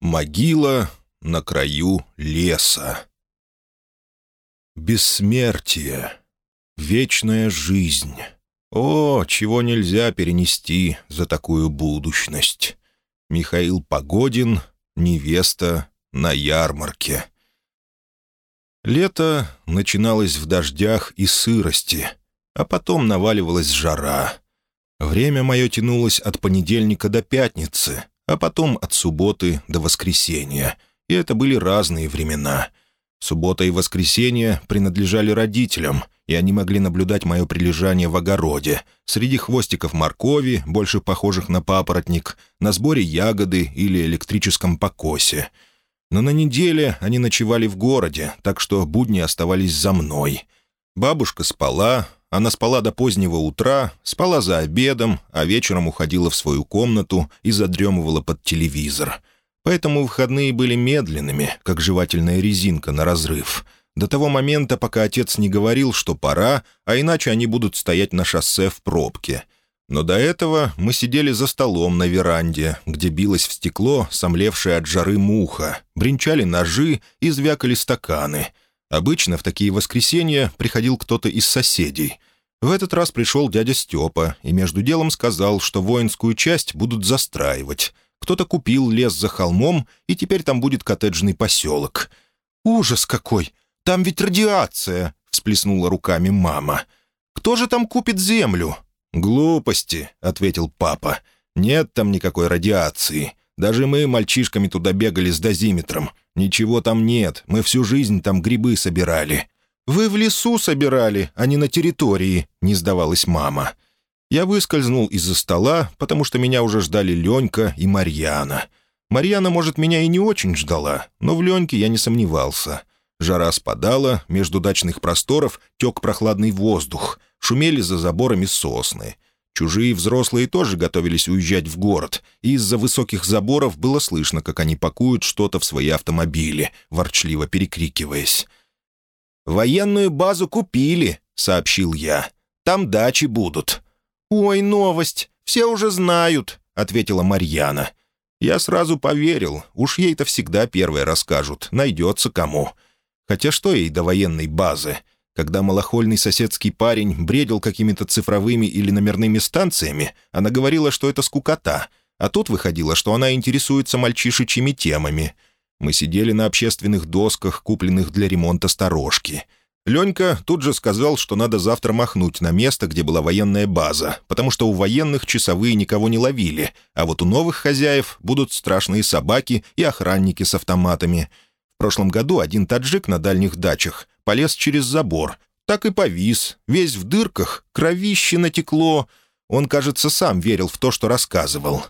Могила на краю леса. Бессмертие. Вечная жизнь. О, чего нельзя перенести за такую будущность. Михаил Погодин, невеста на ярмарке. Лето начиналось в дождях и сырости, а потом наваливалась жара. Время мое тянулось от понедельника до пятницы, а потом от субботы до воскресенья. И это были разные времена. Суббота и воскресенье принадлежали родителям, и они могли наблюдать мое прилежание в огороде, среди хвостиков моркови, больше похожих на папоротник, на сборе ягоды или электрическом покосе. Но на неделе они ночевали в городе, так что будни оставались за мной. Бабушка спала, она спала до позднего утра, спала за обедом, а вечером уходила в свою комнату и задремывала под телевизор. Поэтому выходные были медленными, как жевательная резинка на разрыв. До того момента, пока отец не говорил, что пора, а иначе они будут стоять на шоссе в пробке. Но до этого мы сидели за столом на веранде, где билось в стекло сомлевшее от жары муха, бренчали ножи и звякали стаканы — Обычно в такие воскресенья приходил кто-то из соседей. В этот раз пришел дядя Степа и между делом сказал, что воинскую часть будут застраивать. Кто-то купил лес за холмом, и теперь там будет коттеджный поселок. «Ужас какой! Там ведь радиация!» — всплеснула руками мама. «Кто же там купит землю?» «Глупости», — ответил папа. «Нет там никакой радиации. Даже мы мальчишками туда бегали с дозиметром. «Ничего там нет, мы всю жизнь там грибы собирали». «Вы в лесу собирали, а не на территории», — не сдавалась мама. Я выскользнул из-за стола, потому что меня уже ждали Ленька и Марьяна. Марьяна, может, меня и не очень ждала, но в Леньке я не сомневался. Жара спадала, между дачных просторов тек прохладный воздух, шумели за заборами сосны — Чужие взрослые тоже готовились уезжать в город, и из-за высоких заборов было слышно, как они пакуют что-то в свои автомобили, ворчливо перекрикиваясь. «Военную базу купили», — сообщил я. «Там дачи будут». «Ой, новость! Все уже знают», — ответила Марьяна. Я сразу поверил, уж ей-то всегда первые расскажут, найдется кому. Хотя что ей до военной базы? Когда малохольный соседский парень бредил какими-то цифровыми или номерными станциями, она говорила, что это скукота, а тут выходило, что она интересуется мальчишечьими темами. Мы сидели на общественных досках, купленных для ремонта сторожки. Ленька тут же сказал, что надо завтра махнуть на место, где была военная база, потому что у военных часовые никого не ловили, а вот у новых хозяев будут страшные собаки и охранники с автоматами. В прошлом году один таджик на дальних дачах полез через забор. Так и повис, весь в дырках, кровище натекло. Он, кажется, сам верил в то, что рассказывал.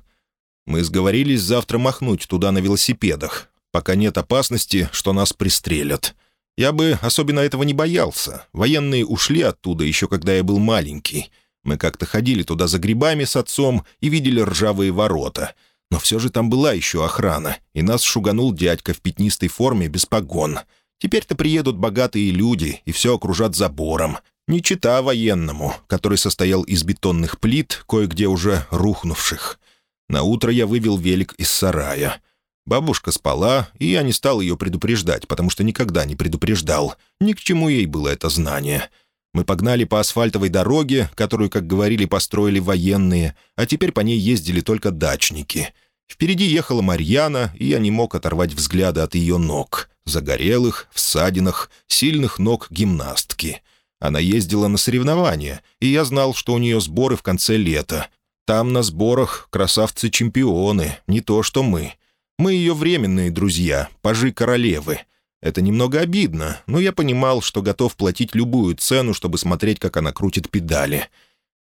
Мы сговорились завтра махнуть туда на велосипедах, пока нет опасности, что нас пристрелят. Я бы особенно этого не боялся. Военные ушли оттуда еще когда я был маленький. Мы как-то ходили туда за грибами с отцом и видели ржавые ворота. Но все же там была еще охрана, и нас шуганул дядька в пятнистой форме без погон — Теперь-то приедут богатые люди и все окружат забором. Не чита военному, который состоял из бетонных плит, кое-где уже рухнувших. На утро я вывел велик из сарая. Бабушка спала, и я не стал ее предупреждать, потому что никогда не предупреждал. Ни к чему ей было это знание. Мы погнали по асфальтовой дороге, которую, как говорили, построили военные, а теперь по ней ездили только дачники. Впереди ехала Марьяна, и я не мог оторвать взгляда от ее ног загорелых, в ссадинах, сильных ног гимнастки. Она ездила на соревнования, и я знал, что у нее сборы в конце лета. Там на сборах красавцы-чемпионы, не то что мы. Мы ее временные друзья, пажи королевы. Это немного обидно, но я понимал, что готов платить любую цену, чтобы смотреть, как она крутит педали.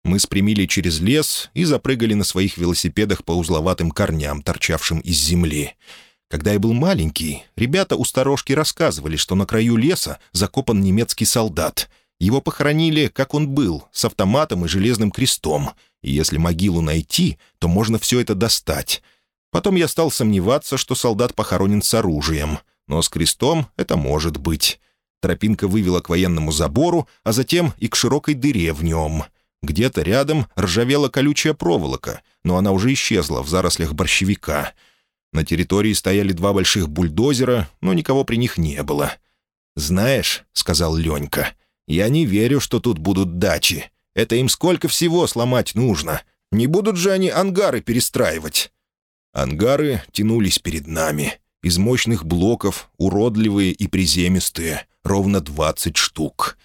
Мы спрямили через лес и запрыгали на своих велосипедах по узловатым корням, торчавшим из земли. Когда я был маленький, ребята у сторожки рассказывали, что на краю леса закопан немецкий солдат. Его похоронили, как он был, с автоматом и железным крестом. И если могилу найти, то можно все это достать. Потом я стал сомневаться, что солдат похоронен с оружием. Но с крестом это может быть. Тропинка вывела к военному забору, а затем и к широкой дыре в нем. Где-то рядом ржавела колючая проволока, но она уже исчезла в зарослях борщевика — На территории стояли два больших бульдозера, но никого при них не было. «Знаешь», — сказал Ленька, — «я не верю, что тут будут дачи. Это им сколько всего сломать нужно. Не будут же они ангары перестраивать?» Ангары тянулись перед нами. Из мощных блоков, уродливые и приземистые, ровно двадцать штук.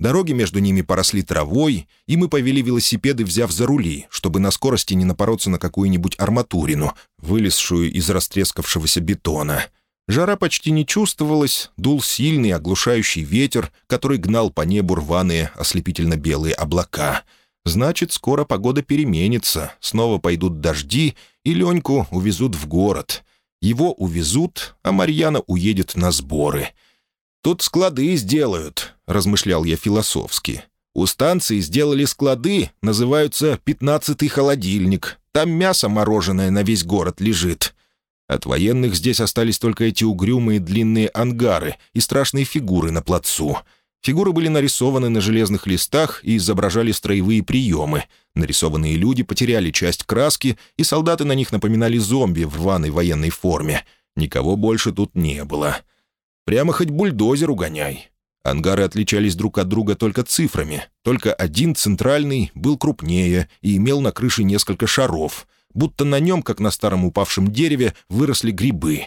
Дороги между ними поросли травой, и мы повели велосипеды, взяв за рули, чтобы на скорости не напороться на какую-нибудь арматурину, вылезшую из растрескавшегося бетона. Жара почти не чувствовалась, дул сильный оглушающий ветер, который гнал по небу рваные ослепительно-белые облака. Значит, скоро погода переменится, снова пойдут дожди, и Леньку увезут в город. Его увезут, а Марьяна уедет на сборы — «Тут склады сделают», — размышлял я философски. «У станции сделали склады, называются «пятнадцатый холодильник». Там мясо мороженое на весь город лежит». От военных здесь остались только эти угрюмые длинные ангары и страшные фигуры на плацу. Фигуры были нарисованы на железных листах и изображали строевые приемы. Нарисованные люди потеряли часть краски, и солдаты на них напоминали зомби в рваной военной форме. Никого больше тут не было. Прямо хоть бульдозер угоняй. Ангары отличались друг от друга только цифрами. Только один, центральный, был крупнее и имел на крыше несколько шаров, будто на нем, как на старом упавшем дереве, выросли грибы.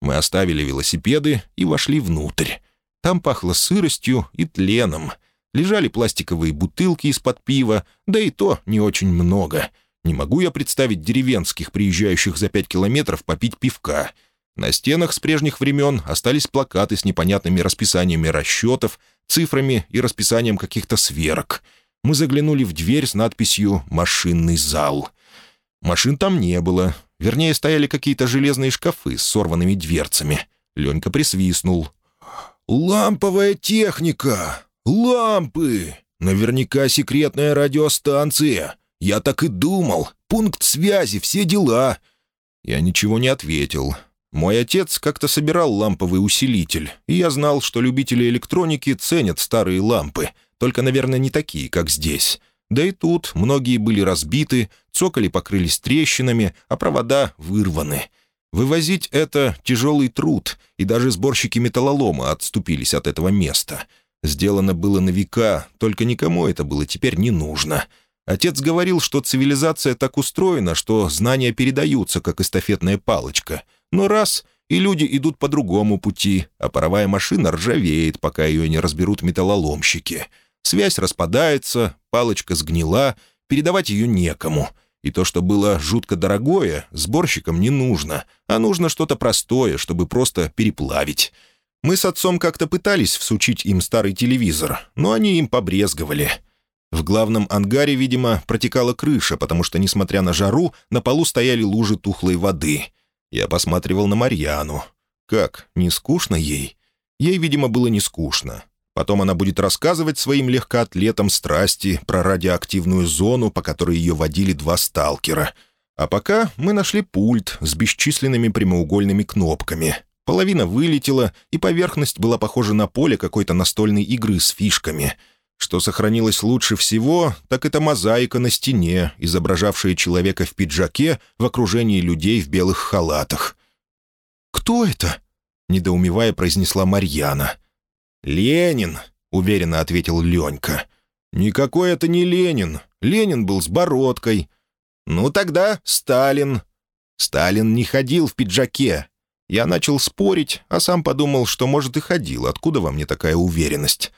Мы оставили велосипеды и вошли внутрь. Там пахло сыростью и тленом. Лежали пластиковые бутылки из-под пива, да и то не очень много. Не могу я представить деревенских, приезжающих за пять километров попить пивка — на стенах с прежних времен остались плакаты с непонятными расписаниями расчетов, цифрами и расписанием каких-то сверок. Мы заглянули в дверь с надписью «Машинный зал». Машин там не было. Вернее, стояли какие-то железные шкафы с сорванными дверцами. Ленька присвистнул. «Ламповая техника! Лампы! Наверняка секретная радиостанция! Я так и думал! Пункт связи, все дела!» Я ничего не ответил. Мой отец как-то собирал ламповый усилитель, и я знал, что любители электроники ценят старые лампы, только, наверное, не такие, как здесь. Да и тут многие были разбиты, цоколи покрылись трещинами, а провода вырваны. Вывозить это — тяжелый труд, и даже сборщики металлолома отступились от этого места. Сделано было на века, только никому это было теперь не нужно. Отец говорил, что цивилизация так устроена, что знания передаются, как эстафетная палочка — но раз — и люди идут по другому пути, а паровая машина ржавеет, пока ее не разберут металлоломщики. Связь распадается, палочка сгнила, передавать ее некому. И то, что было жутко дорогое, сборщикам не нужно, а нужно что-то простое, чтобы просто переплавить. Мы с отцом как-то пытались всучить им старый телевизор, но они им побрезговали. В главном ангаре, видимо, протекала крыша, потому что, несмотря на жару, на полу стояли лужи тухлой воды — я посматривал на Марьяну. Как, не скучно ей? Ей, видимо, было не скучно. Потом она будет рассказывать своим легкоатлетам страсти про радиоактивную зону, по которой ее водили два сталкера. А пока мы нашли пульт с бесчисленными прямоугольными кнопками. Половина вылетела, и поверхность была похожа на поле какой-то настольной игры с фишками — что сохранилось лучше всего, так это мозаика на стене, изображавшая человека в пиджаке в окружении людей в белых халатах. «Кто это?» — недоумевая произнесла Марьяна. «Ленин», — уверенно ответил Ленька. «Никакой это не Ленин. Ленин был с бородкой». «Ну тогда Сталин». Сталин не ходил в пиджаке. Я начал спорить, а сам подумал, что, может, и ходил. Откуда во мне такая уверенность?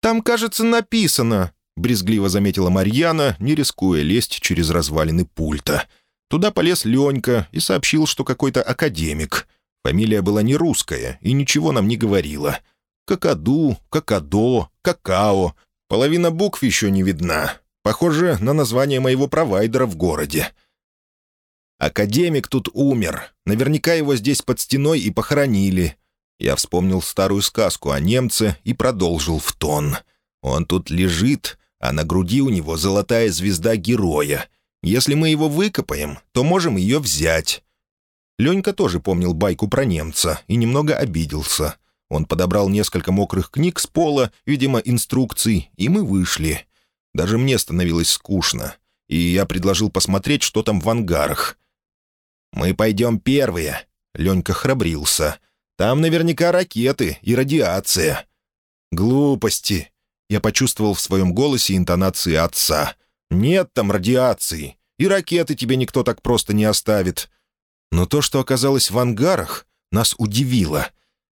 «Там, кажется, написано», — брезгливо заметила Марьяна, не рискуя лезть через развалины пульта. Туда полез Ленька и сообщил, что какой-то академик. Фамилия была не русская и ничего нам не говорила. Какаду, какадо, какао. Половина букв еще не видна. Похоже на название моего провайдера в городе. Академик тут умер. Наверняка его здесь под стеной и похоронили. Я вспомнил старую сказку о немце и продолжил в тон. «Он тут лежит, а на груди у него золотая звезда героя. Если мы его выкопаем, то можем ее взять». Ленька тоже помнил байку про немца и немного обиделся. Он подобрал несколько мокрых книг с пола, видимо, инструкций, и мы вышли. Даже мне становилось скучно, и я предложил посмотреть, что там в ангарах. «Мы пойдем первые», Ленька храбрился. «Там наверняка ракеты и радиация». «Глупости!» Я почувствовал в своем голосе интонации отца. «Нет там радиации, и ракеты тебе никто так просто не оставит». Но то, что оказалось в ангарах, нас удивило.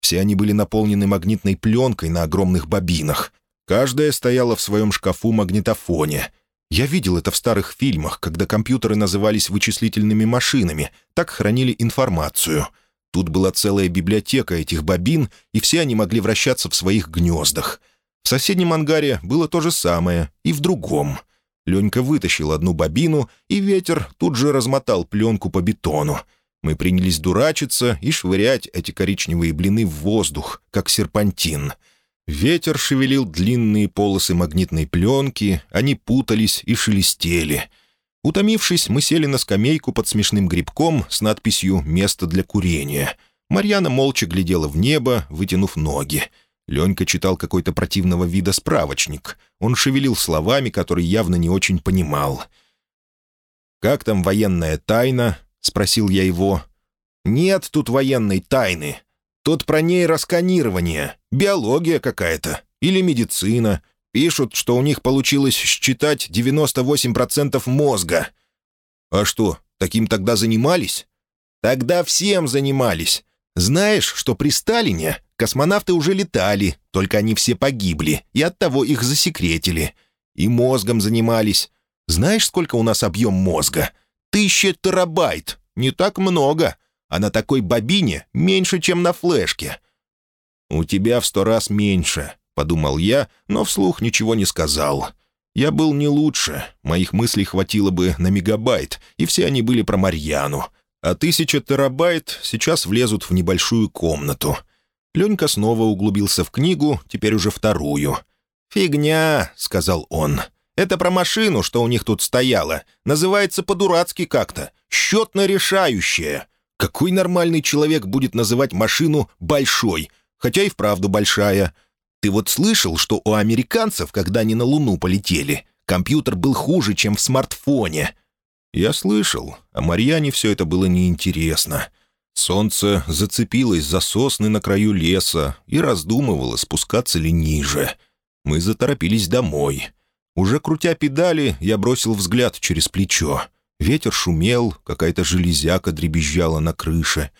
Все они были наполнены магнитной пленкой на огромных бобинах. Каждая стояла в своем шкафу-магнитофоне. Я видел это в старых фильмах, когда компьютеры назывались вычислительными машинами, так хранили информацию. Тут была целая библиотека этих бобин, и все они могли вращаться в своих гнездах. В соседнем ангаре было то же самое, и в другом. Ленька вытащил одну бобину, и ветер тут же размотал пленку по бетону. Мы принялись дурачиться и швырять эти коричневые блины в воздух, как серпантин. Ветер шевелил длинные полосы магнитной пленки, они путались и шелестели. Утомившись, мы сели на скамейку под смешным грибком с надписью «Место для курения». Марьяна молча глядела в небо, вытянув ноги. Ленька читал какой-то противного вида справочник. Он шевелил словами, которые явно не очень понимал. «Как там военная тайна?» — спросил я его. «Нет тут военной тайны. Тут про нейросканирование, биология какая-то или медицина. Пишут, что у них получилось считать 98% мозга». «А что, таким тогда занимались?» «Тогда всем занимались. Знаешь, что при Сталине космонавты уже летали, только они все погибли, и оттого их засекретили. И мозгом занимались. Знаешь, сколько у нас объем мозга? Тысяча терабайт. Не так много. А на такой бобине меньше, чем на флешке. «У тебя в сто раз меньше», — подумал я, но вслух ничего не сказал. Я был не лучше, моих мыслей хватило бы на мегабайт, и все они были про Марьяну. А тысяча терабайт сейчас влезут в небольшую комнату. Ленька снова углубился в книгу, теперь уже вторую. «Фигня», — сказал он. Это про машину, что у них тут стояло. Называется по-дурацки как-то. Счетно-решающее. Какой нормальный человек будет называть машину «большой», хотя и вправду большая? Ты вот слышал, что у американцев, когда они на Луну полетели, компьютер был хуже, чем в смартфоне? Я слышал, а Марьяне все это было неинтересно. Солнце зацепилось за сосны на краю леса и раздумывало, спускаться ли ниже. Мы заторопились домой. Уже крутя педали, я бросил взгляд через плечо. Ветер шумел, какая-то железяка дребезжала на крыше.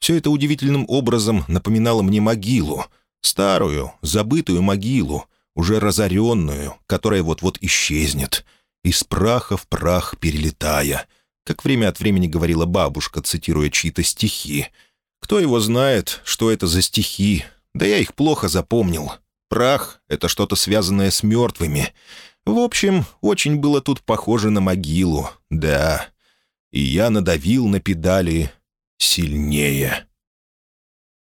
Все это удивительным образом напоминало мне могилу. Старую, забытую могилу, уже разоренную, которая вот-вот исчезнет. Из праха в прах перелетая. Как время от времени говорила бабушка, цитируя чьи-то стихи. Кто его знает, что это за стихи? Да я их плохо запомнил. Прах — это что-то связанное с мертвыми. В общем, очень было тут похоже на могилу, да. И я надавил на педали сильнее.